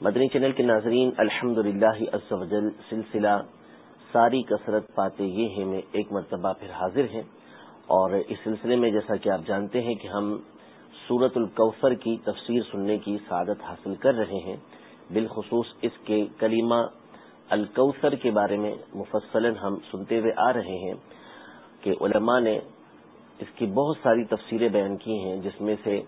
مدنی channel کے ناظرین الحمد للہ سلسلہ ساری کثرت پاتے یہ ہیں میں ایک مرتبہ پھر حاضر ہیں۔ اور اس سلسلے میں جیسا کہ آپ جانتے ہیں کہ ہم سورت الکوثر کی تفسیر سننے کی سعادت حاصل کر رہے ہیں۔ بالخصوص اس کے کلیمہ الکوثر کے بارے میں مفصل ہم سنتے ہوئے آ رہے ہیں کہ علماء نے اس کی بہت ساری تفسیریں بیان کی ہیں، جس میں سے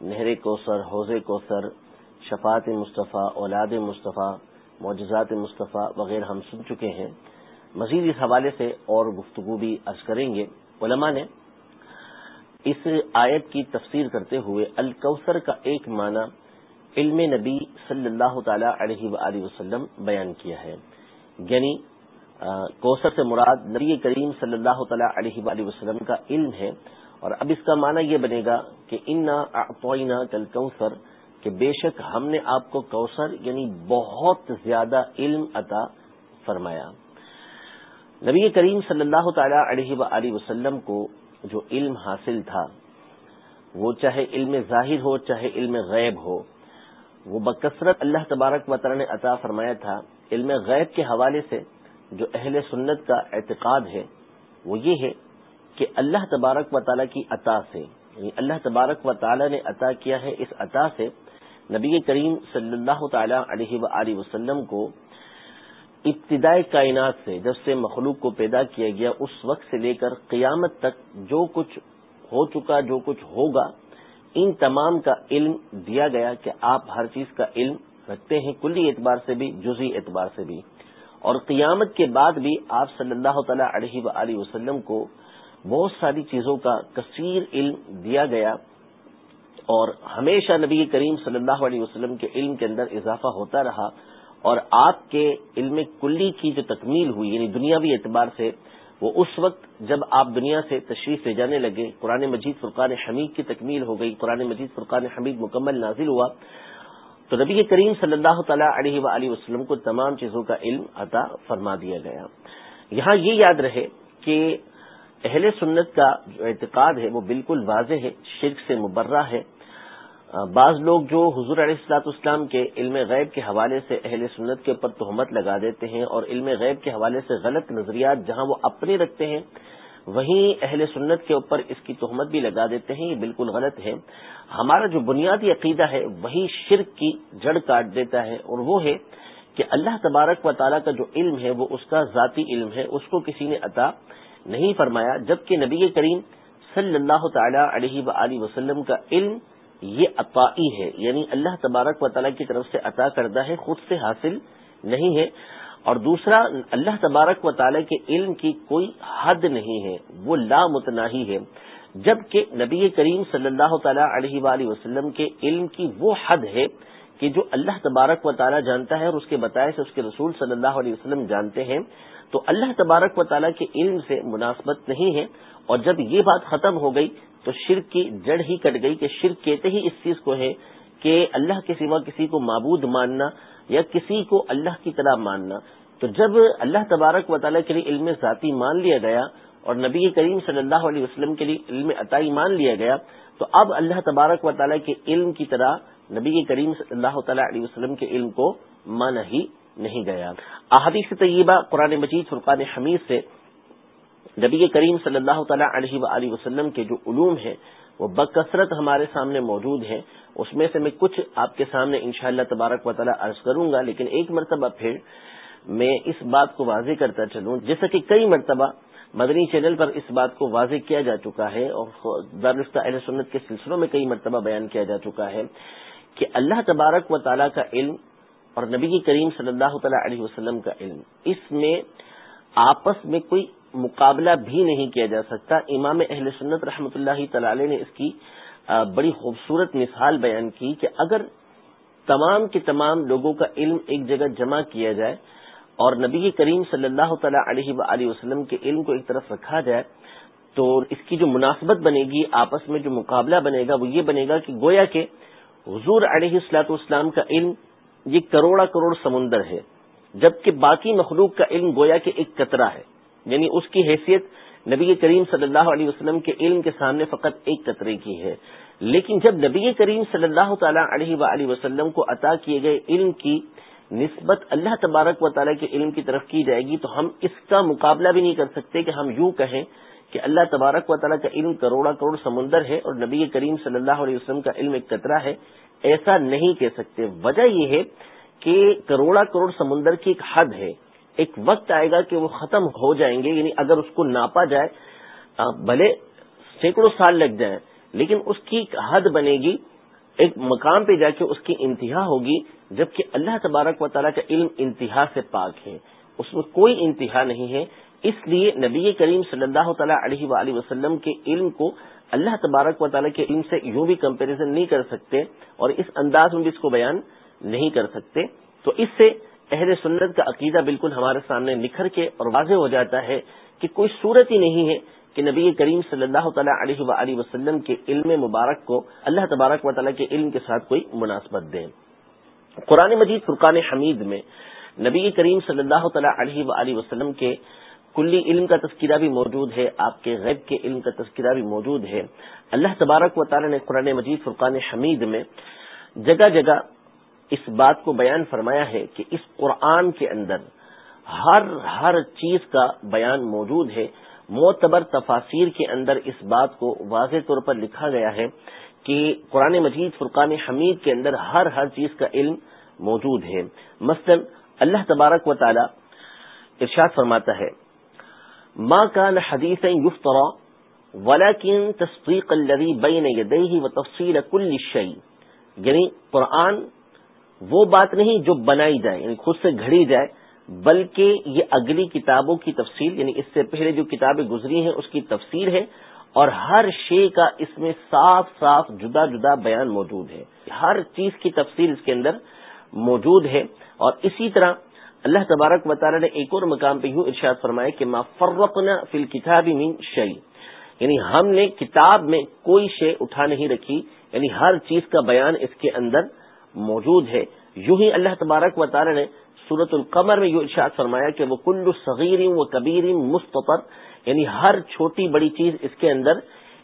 نہر کوثر، حوض کوثر شفاعت مصطفیٰ، اولاد مصطفیٰ، معجزات مصطفیٰ وغیرہ ہم سن چکے ہیں۔ مزید اس حوالے سے اور گفتگو بھی عرض کریں گے۔ علماء نے اس آیت کی تفسیر کرتے ہوئے الکوثر کا ایک معنی علم نبی صلی اللہ تعالی علیہ و وسلم بیان کیا ہے۔ یعنی کوثر سے مراد نبی کریم صلی اللہ تعالی علیہ و وسلم کا علم ہے۔ اور اب اس کا معنی یہ بنے گا کہ انا کل کوثر کہ بے شک ہم نے آپ کو کوثر یعنی بہت زیادہ علم عطا فرمایا۔ نبی کریم صلی اللہ تعالی علیہ و وسلم کو جو علم حاصل تھا، وہ چاہے علم ظاہر ہو، چاہے علم غیب ہو، وہ بکثرت اللہ تبارک و تعالی نے عطا فرمایا تھا۔ علم غیب کے حوالے سے جو اہل سنت کا اعتقاد ہے، وہ یہ ہے کہ اللہ تبارک و تعالی کی عطا سے یعنی اللہ تبارک و تعالی نے عطا کیا ہے اس عطا سے نبی کریم صلی اللہ تعالی علیہ و وسلم کو ابتدائی کائنات سے جب سے مخلوق کو پیدا کیا گیا، اس وقت سے لے کر قیامت تک جو کچھ ہو چکا، جو کچھ ہوگا، ان تمام کا علم دیا گیا کہ آپ ہر چیز کا علم رکھتے ہیں کلی اعتبار سے بھی جزی اعتبار سے بھی۔ اور قیامت کے بعد بھی آپ صلی اللہ تعالی علیہ و وسلم کو بہت ساری چیزوں کا کثیر علم دیا گیا اور ہمیشہ نبی کریم صلی اللہ علیہ وسلم کے علم کے اندر اضافہ ہوتا رہا اور آپ کے علم کلی کی جو تکمیل ہوئی یعنی دنیاوی اعتبار سے، وہ اس وقت جب آپ دنیا سے تشریف لے جانے لگے، قرآن مجید فرقان حمید کی تکمیل ہو گئی، قرآن مجید فرقان حمید مکمل نازل ہوا، تو نبی کریم صلی اللہ تعالی علیہ و وسلم کو تمام چیزوں کا علم عطا فرما دیا گیا۔ یہاں یہ یاد رہے کہ اہل سنت کا جو اعتقاد ہے وہ بالکل واضح ہے، شرک سے مبرہ ہے۔ بعض لوگ جو حضور علیہ السلاط اسلام کے علم غیب کے حوالے سے اہل سنت کے اوپر تہمت لگا دیتے ہیں اور علم غیب کے حوالے سے غلط نظریات جہاں وہ اپنے رکھتے ہیں، وہیں اہل سنت کے اوپر اس کی تہمت بھی لگا دیتے ہیں، یہ بالکل غلط ہے۔ ہمارا جو بنیادی عقیدہ ہے، وہی شرک کی جڑ کاٹ دیتا ہے اور وہ ہے کہ اللہ تبارک و تعالیٰ کا جو علم ہے، وہ اس کا ذاتی علم ہے، اس کو کسی نے عطا نہیں فرمایا، جبکہ نبی کریم صلی اللہ تعالی علیہ و وسلم کا علم یہ عطائی ہے یعنی اللہ تبارک و تعالیٰ کی طرف سے عطا کردہ ہے، خود سے حاصل نہیں ہے۔ اور دوسرا، اللہ تبارک و تعالیٰ کے علم کی کوئی حد نہیں ہے، وہ لا متناہی ہے، جبکہ نبی کریم صلی اللہ تعالیٰ علیہ وآلہ وسلم کے علم کی وہ حد ہے کہ جو اللہ تبارک و تعالیٰ جانتا ہے اور اس کے بتائے سے اس کے رسول صلی اللہ علیہ وسلم جانتے ہیں۔ تو اللہ تبارک و تعالیٰ کے علم سے مناسبت نہیں ہے اور جب یہ بات ختم ہو گئی تو شرک کی جڑ ہی کٹ گئی کہ شرک کہتے ہی اس چیز کو ہے کہ اللہ کے سوا کسی کو معبود ماننا یا کسی کو اللہ کی طرح ماننا۔ تو جب اللہ تبارک و تعالیٰ کے لیے علم ذاتی مان لیا گیا اور نبی کریم صلی اللہ علیہ وسلم کے لیے علم عطائی مان لیا گیا، تو اب اللہ تبارک و تعالیٰ کے علم کی طرح نبی کریم صلی اللہ تعالیٰ علیہ وسلم کے علم کو مانا ہی نہیں گیا۔ احادیث طیبہ قرآن مجید فرقان حمید سے نبی کریم صلی اللہ تعالیٰ علیہ و وسلم کے جو علوم ہیں، وہ بکثرت ہمارے سامنے موجود ہیں۔ اس میں سے میں کچھ آپ کے سامنے انشاءاللہ تبارک و تعالیٰ عرض کروں گا، لیکن ایک مرتبہ پھر میں اس بات کو واضح کرتا چلوں۔ جیسا کہ کئی مرتبہ مدنی چینل پر اس بات کو واضح کیا جا چکا ہے اور دارستہ اہل سنت کے سلسلوں میں کئی مرتبہ بیان کیا جا چکا ہے کہ اللہ تبارک و تعالیٰ کا علم اور نبی کریم صلی اللہ تعالیٰ علیہ وسلم کا علم۔ اس میں آپس میں کوئی مقابلہ بھی نہیں کیا جا سکتا۔ امام اہل سنت رحمۃ اللہ تعالی نے اس کی بڑی خوبصورت مثال بیان کی کہ اگر تمام کے تمام لوگوں کا علم ایک جگہ جمع کیا جائے اور نبی کریم صلی اللہ تعالی علیہ و وسلم کے علم کو ایک طرف رکھا جائے تو اس کی جو مناسبت بنے گی، آپس میں جو مقابلہ بنے گا، وہ یہ بنے گا کہ گویا کہ حضور علیہ السلاط اسلام کا علم یہ کروڑا کروڑ سمندر ہے، جبکہ باقی مخلوق کا علم گویا کہ ایک قطرہ ہے۔ یعنی اس کی حیثیت نبی کریم صلی اللہ علیہ وسلم کے علم کے سامنے فقط ایک قطرے کی ہے۔ لیکن جب نبی کریم صلی اللہ تعالی علیہ و وسلم کو عطا کیے گئے علم کی نسبت اللہ تبارک و تعالیٰ کے علم کی طرف کی جائے گی، تو ہم اس کا مقابلہ بھی نہیں کر سکتے کہ ہم یوں کہیں کہ اللہ تبارک و تعالیٰ کا علم کروڑا کروڑ سمندر ہے اور نبی کریم صلی اللہ علیہ وسلم کا علم ایک قطرہ ہے۔ ایسا نہیں کہہ سکتے۔ وجہ یہ ہے کہ کروڑا کروڑ سمندر کی ایک حد ہے۔ ایک وقت آئے گا کہ وہ ختم ہو جائیں گے یعنی اگر اس کو ناپا جائے بھلے سینکڑوں سال لگ جائیں۔ لیکن اس کی ایک حد بنے گی، ایک مقام پہ جا کے اس کی انتہا ہوگی، جبکہ اللہ تبارک و تعالیٰ کا علم انتہا سے پاک ہے۔ اس میں کوئی انتہا نہیں ہے۔ اس لیے نبی کریم صلی اللہ تعالیٰ علیہ وآلہ وسلم کے علم کو اللہ تبارک و تعالیٰ کے علم سے یوں بھی کمپیریزن نہیں کر سکتے اور اس انداز میں بھی اس کو بیان نہیں کر سکتے۔ تو اس سے اہل سنت کا عقیدہ بالکل ہمارے سامنے نکھر کے اور واضح ہو جاتا ہے کہ کوئی صورت ہی نہیں ہے کہ نبی کریم صلی اللہ تعالیٰ علیہ و وسلم کے علم مبارک کو اللہ تبارک و تعالیٰ کے علم کے ساتھ کوئی مناسبت دیں قرآن مجید فرقان حمید میں نبی کریم صلی اللہ تعالیٰ علیہ و وسلم کے کلی علم کا تذکرہ بھی موجود ہے، آپ کے غیب کے علم کا تذکرہ بھی موجود ہے۔ اللہ تبارک و تعالیٰ نے قرآن مجید فرقان حمید میں جگہ جگہ اس بات کو بیان فرمایا ہے کہ اس قرآن کے اندر ہر ہر چیز کا بیان موجود ہے۔ معتبر تفاصیر کے اندر اس بات کو واضح طور پر لکھا گیا ہے کہ قرآن مجید فرقان حمید کے اندر ہر ہر چیز کا علم موجود ہے۔ مثلا اللہ تبارک و تعالی ارشاد فرماتا ہے ماں کا نہ حدیث یفترا ولاکن تصدیق الذي بین یدیہ و تفصیل کل شعی یعنی قرآن وہ بات نہیں جو بنائی جائے یعنی خود سے گھڑی جائے، بلکہ یہ اگلی کتابوں کی تفصیل یعنی اس سے پہلے جو کتابیں گزری ہیں، اس کی تفصیل ہے، اور ہر شے کا اس میں صاف صاف جدا جدا بیان موجود ہے۔ ہر چیز کی تفصیل اس کے اندر موجود ہے، اور اسی طرح اللہ تبارک تعالی نے ایک اور مقام پہ یوں ارشاد فرمایا کہ ما فرقنا فی الکتاب من شعی یعنی ہم نے کتاب میں کوئی شے اٹھا نہیں رکھی یعنی ہر چیز کا بیان اس کے اندر موجود ہے۔ یوں ہی اللہ تبارک و تعالی نے سورت القمر میں یہ ارشاد فرمایا کہ وہ کل صغیر و کبیر مستطر یعنی ہر چھوٹی بڑی چیز اس کے اندر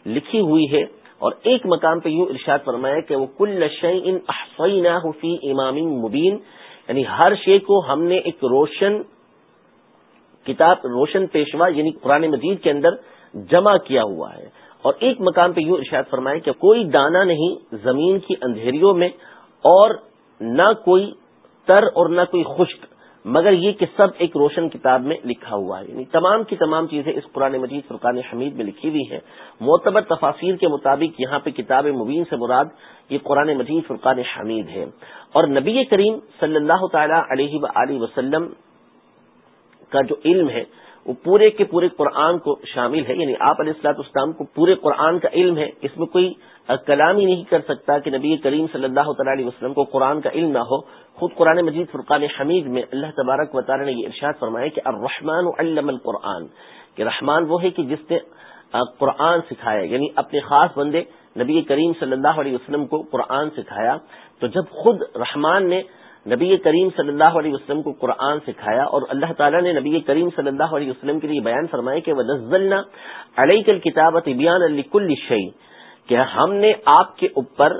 لکھی ہوئی ہے۔ اور ایک مقام پہ یوں ارشاد فرمایا کہ وہ کل شعین احفینا فی امام مبین یعنی ہر شے کو ہم نے ایک روشن کتاب، روشن پیشوا یعنی قرآن مجید کے اندر جمع کیا ہوا ہے۔ اور ایک مقام پہ یوں ارشاد فرمایا کہ کوئی دانا نہیں زمین کی اندھیریوں میں اور نہ کوئی تر اور نہ کوئی خشک۔ مگر یہ کہ سب ایک روشن کتاب میں لکھا ہوا ہے۔ یعنی تمام کی تمام چیزیں اس قرآن مجید، فرقان حمید میں لکھی ہوئی ہیں۔ معتبر تفاصیر کے مطابق یہاں پہ کتاب مبین سے مراد یہ قرآن مجید، فرقان حمید ہے۔ اور نبی کریم صلی اللہ تعالی علیہ و وسلم کا جو علم ہے، وہ پورے کے پورے قرآن کو شامل ہے۔ یعنی آپ علیہ السلاط اسلام کو پورے قرآن کا علم ہے۔ اس میں کوئی کلام ہی نہیں کر سکتا کہ نبی کریم صلی اللہ تعالی علیہ وسلم کو قرآن کا علم نہ ہو۔ خود قرآن مجید فرقان حمید میں اللہ تبارک و تعالی نے یہ ارشاد فرمایا کہ الرحمن علم القرآن، کہ رحمان وہ ہے کہ جس نے قرآن سکھایا یعنی اپنے خاص بندے نبی کریم صلی اللہ علیہ وسلم کو قرآن سکھایا۔ تو جب خود رحمان نے نبی کریم صلی اللہ علیہ وسلم کو قرآن سکھایا اور اللہ تعالیٰ نے نبی کریم صلی اللہ علیہ وسلم کے لیے بیان فرمایا کہ وہ نزلنا علیہ کل کتابت بیان علی کل شعی کہ ہم نے آپ کے اوپر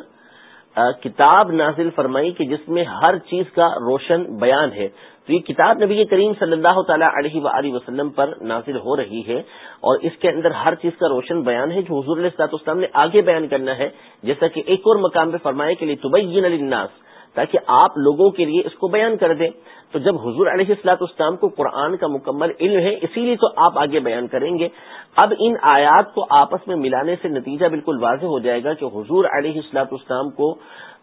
کتاب نازل فرمائی کہ جس میں ہر چیز کا روشن بیان ہے۔ تو یہ کتاب نبی کریم صلی اللہ تعالیٰ علیہ و وسلم پر نازل ہو رہی ہے اور اس کے اندر ہر چیز کا روشن بیان ہے جو حضور علیہ اسلام نے آگے بیان کرنا ہے۔ جیسا کہ ایک اور مقام پہ فرمائے کے لیے تبین الناس تاکہ آپ لوگوں کے لیے اس کو بیان کر دیں۔ تو جب حضور علیہ السلاط اسلام کو قرآن کا مکمل علم ہے، اسی لیے تو آپ آگے بیان کریں گے۔ اب ان آیات کو آپس میں ملانے سے نتیجہ بالکل واضح ہو جائے گا کہ حضور علیہ السلاط اسلام کو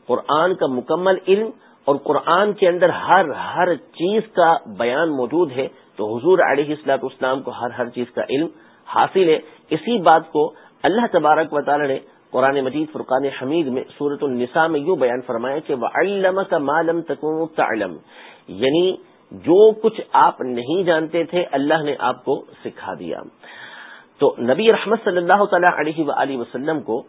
قرآن کا مکمل علم اور قرآن کے اندر ہر ہر چیز کا بیان موجود ہے۔ تو حضور علیہ السلاط اسلام کو ہر ہر چیز کا علم حاصل ہے۔ اسی بات کو اللہ تبارک و تعالی نے قرآن مجید فرقان حمید میں صورت النساء میں یوں بیان فرمایا کہ وہ علم کا معلوم تعلم۔ یعنی جو کچھ آپ نہیں جانتے تھے، اللہ نے آپ کو سکھا دیا۔ تو نبی رحمت صلی اللہ تعالی علیہ و وسلم کو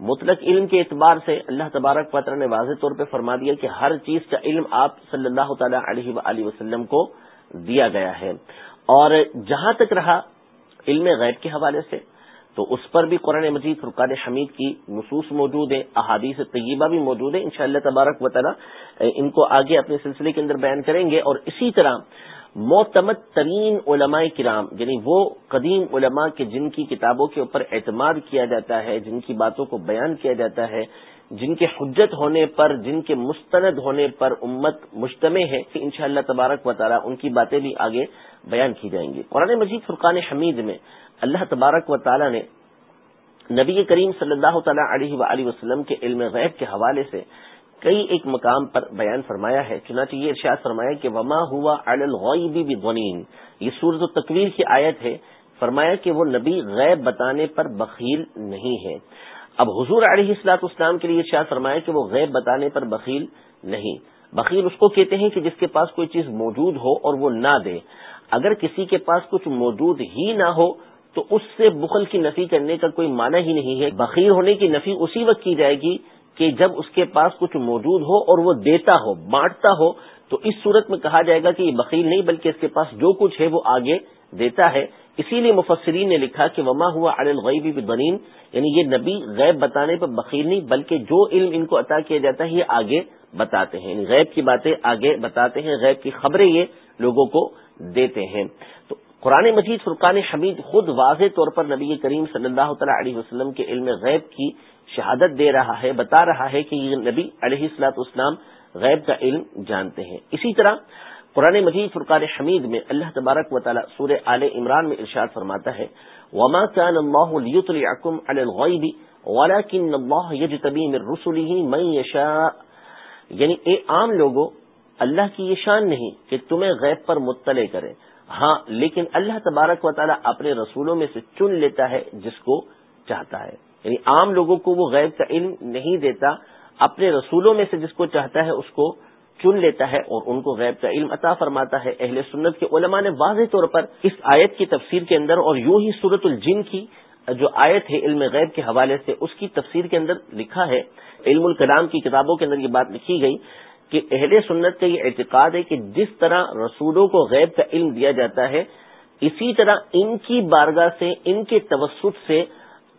مطلق علم کے اعتبار سے اللہ تبارک پتر نے واضح طور پہ فرما دیا کہ ہر چیز کا علم آپ صلی اللہ تعالی علیہ و وسلم کو دیا گیا ہے۔ اور جہاں تک رہا علم غیب کے حوالے سے تو اس پر بھی قرآن مجید، فرقان حمید کی نصوص موجود ہیں، احادیث طیبہ بھی موجود ہیں، انشاءاللہ تبارک و تعالی ان کو آگے اپنے سلسلے کے اندر بیان کریں گے۔ اور اسی طرح معتمد ترین علماء کرام یعنی وہ قدیم علماء کے جن کی کتابوں کے اوپر اعتماد کیا جاتا ہے، جن کی باتوں کو بیان کیا جاتا ہے، جن کے حجت ہونے پر، جن کے مستند ہونے پر امت مجتمع ہے کہ انشاءاللہ تبارک و تعالی ان کی باتیں بھی آگے بیان کی جائیں گی۔ قرآن مجید، فرقان حمید میں اللہ تبارک و تعالی نے نبی کریم صلی اللہ تعالی علیہ و وسلم کے علم غیب کے حوالے سے کئی ایک مقام پر بیان فرمایا ہے۔ چنانچہ یہ ارشاد فرمایا کہ وما ہوا الغیبی بدونین یہ صورت و تقویر کی آیت ہے۔ فرمایا کہ وہ نبی غیب بتانے پر بخیل نہیں ہے۔ اب حضور علیہ السلاط اسلام کے لیے ارشاد فرمایا کہ وہ غیب بتانے پر بخیل نہیں۔ بخیل اس کو کہتے ہیں کہ جس کے پاس کوئی چیز موجود ہو اور وہ نہ دے۔ اگر کسی کے پاس کچھ موجود ہی نہ ہو تو اس سے بخل کی نفی کرنے کا کوئی معنی ہی نہیں ہے۔ بخیر ہونے کی نفی اسی وقت کی جائے گی کہ جب اس کے پاس کچھ موجود ہو اور وہ دیتا ہو، بانٹتا ہو، تو اس صورت میں کہا جائے گا کہ یہ بخیل نہیں، بلکہ اس کے پاس جو کچھ ہے وہ آگے دیتا ہے۔ اسی لیے مفسرین نے لکھا کہ وما ہوا الغیبی بنین یعنی یہ نبی غیب بتانے پر بخیل نہیں، بلکہ جو علم ان کو عطا کیا جاتا ہے، یہ آگے بتاتے ہیں۔ یعنی غیب کی باتیں آگے بتاتے ہیں، غیب کی خبریں یہ لوگوں کو دیتے ہیں۔ تو قرآن مجید فرقان حمید خود واضح طور پر نبی کریم صلی اللہ تعالی علیہ وسلم کے علم غیب کی شہادت دے رہا ہے، بتا رہا ہے کہ یہ نبی علیہ السلاط اسلام غیب کا علم جانتے ہیں۔ اسی طرح قرآن مجید فرقان حمید میں اللہ تبارک و تعالی سورہ آل عمران میں ارشاد فرماتا ہے، وما كان الله ليطلعكم على الغيب ولكن الله يجتبي من رسله من يشاء۔ یعنی اے عام لوگوں اللہ کی یہ شان نہیں کہ تمہیں غیب پر مطلع کرے۔ ہاں لیکن اللہ تبارک و تعالیٰ اپنے رسولوں میں سے چن لیتا ہے جس کو چاہتا ہے۔ یعنی عام لوگوں کو وہ غیب کا علم نہیں دیتا، اپنے رسولوں میں سے جس کو چاہتا ہے اس کو چن لیتا ہے اور ان کو غیب کا علم عطا فرماتا ہے۔ اہل سنت کے علماء نے واضح طور پر اس آیت کی تفسیر کے اندر اور یوں ہی صورت الجن کی جو آیت ہے علم غیب کے حوالے سے، اس کی تفسیر کے اندر لکھا ہے۔ علم الکلام کی کتابوں کے اندر یہ بات لکھی گئی کہ اہل سنت کا یہ اعتقاد ہے کہ جس طرح رسولوں کو غیب کا علم دیا جاتا ہے، اسی طرح ان کی بارگاہ سے، ان کے توسط سے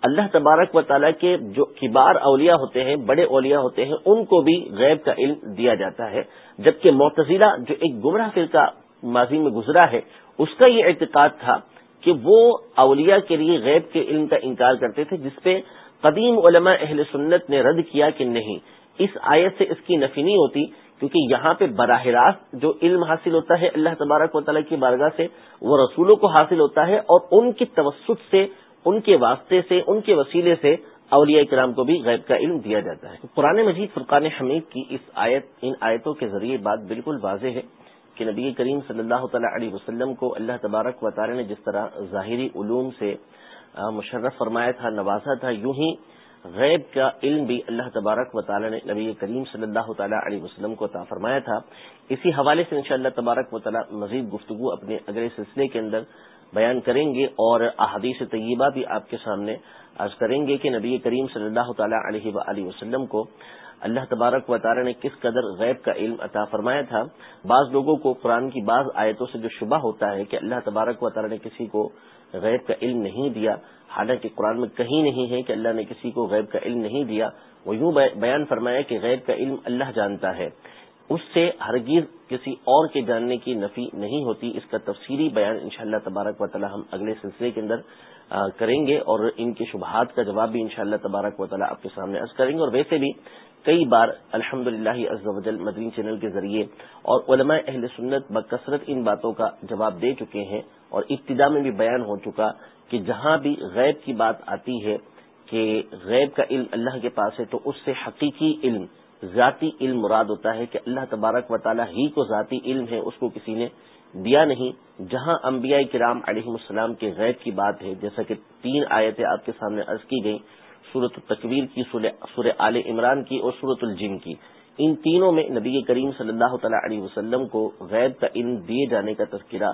اللہ تبارک و تعالیٰ کے جو کبار اولیاء ہوتے ہیں، بڑے اولیاء ہوتے ہیں، ان کو بھی غیب کا علم دیا جاتا ہے۔ جبکہ معتزلہ جو ایک گمراہ فرقہ ماضی میں گزرا ہے، اس کا یہ اعتقاد تھا کہ وہ اولیاء کے لیے غیب کے علم کا انکار کرتے تھے، جس پہ قدیم علماء اہل سنت نے رد کیا کہ نہیں۔ اس آیت سے اس کی نفی نہیں ہوتی۔ کیونکہ یہاں پہ براہ راست جو علم حاصل ہوتا ہے اللہ تبارک و تعالیٰ کی بارگاہ سے، وہ رسولوں کو حاصل ہوتا ہے اور ان کی توسط سے، ان کے واسطے سے، ان کے وسیلے سے اولیاء کرام کو بھی غیب کا علم دیا جاتا ہے۔ قرآن مجید فرقان حمید کی اس آیت، ان آیتوں کے ذریعے بات بالکل واضح ہے کہ نبی کریم صلی اللہ تعالی علیہ وسلم کو اللہ تبارک و تعالی نے جس طرح ظاہری علوم سے مشرف فرمایا تھا، نوازا تھا، یوں ہی غیب کا علم بھی اللہ تبارک و تعالی نے نبی کریم صلی اللہ تعالی علیہ وسلم کو عطا فرمایا تھا۔ اسی حوالے سے انشاءاللہ تبارک و تعالی مزید گفتگو اپنے اگلے سلسلے کے اندر بیان کریں گے اور احادیث طیبہ بھی آپ کے سامنے عرض کریں گے کہ نبی کریم صلی اللہ تعالی علیہ و وسلم کو اللہ تبارک و تعالی نے کس قدر غیب کا علم عطا فرمایا تھا۔ بعض لوگوں کو قرآن کی بعض آیتوں سے جو شبہ ہوتا ہے کہ اللہ تبارک و تعالی نے کسی کو غیب کا علم نہیں دیا۔ حالانکہ قرآن میں کہیں نہیں ہے کہ اللہ نے کسی کو غیب کا علم نہیں دیا۔ وہ یوں بیان فرمایا کہ غیب کا علم اللہ جانتا ہے۔ اس سے ہرگیز کسی اور کے جاننے کی نفی نہیں ہوتی۔ اس کا تفصیلی بیان انشاءاللہ تبارک و تعالی ہم اگلے سلسلے کے اندر کریں گے اور ان کے شبہات کا جواب بھی انشاءاللہ تبارک و تعالی آپ کے سامنے عرض کریں گے۔ اور ویسے بھی کئی بار الحمد للہ ازل مدنی چینل کے ذریعے اور علماء اہل سنت بکثرت ان باتوں کا جواب دے چکے ہیں اور ابتدا میں بھی بیان ہو چکا کہ جہاں بھی غیب کی بات آتی ہے کہ غیب کا علم اللہ کے پاس ہے تو اس سے حقیقی علم، ذاتی علم مراد ہوتا ہے کہ اللہ تبارک و تعالیٰ ہی کو ذاتی علم ہے، اس کو کسی نے دیا نہیں۔ جہاں انبیاء کرام علیہ السلام کے غیب کی بات ہے، جیسا کہ تین آیتیں آپ کے سامنے عرض کی گئیں صورت التکویر کی سور آل عمران کی اور صورت الجن کی۔ ان تینوں میں نبی کریم صلی اللہ تعالی علیہ وسلم کو غیب کا علم دیے جانے کا تذکرہ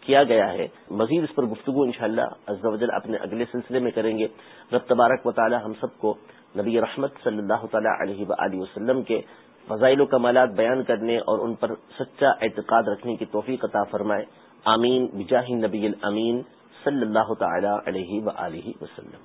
کیا گیا ہے۔ مزید اس پر گفتگو انشاءاللہ شاء اللہ اپنے اگلے سلسلے میں کریں گے۔ رب تبارک و تعالی ہم سب کو نبی رحمت صلی اللہ تعالی علیہ و وسلم کے فضائل و کمالات بیان کرنے اور ان پر سچا اعتقاد رکھنے کی توفیق عطا فرمائے۔ آمین۔ بجاہ نبی الامین صلی اللہ تعالی علیہ و وسلم۔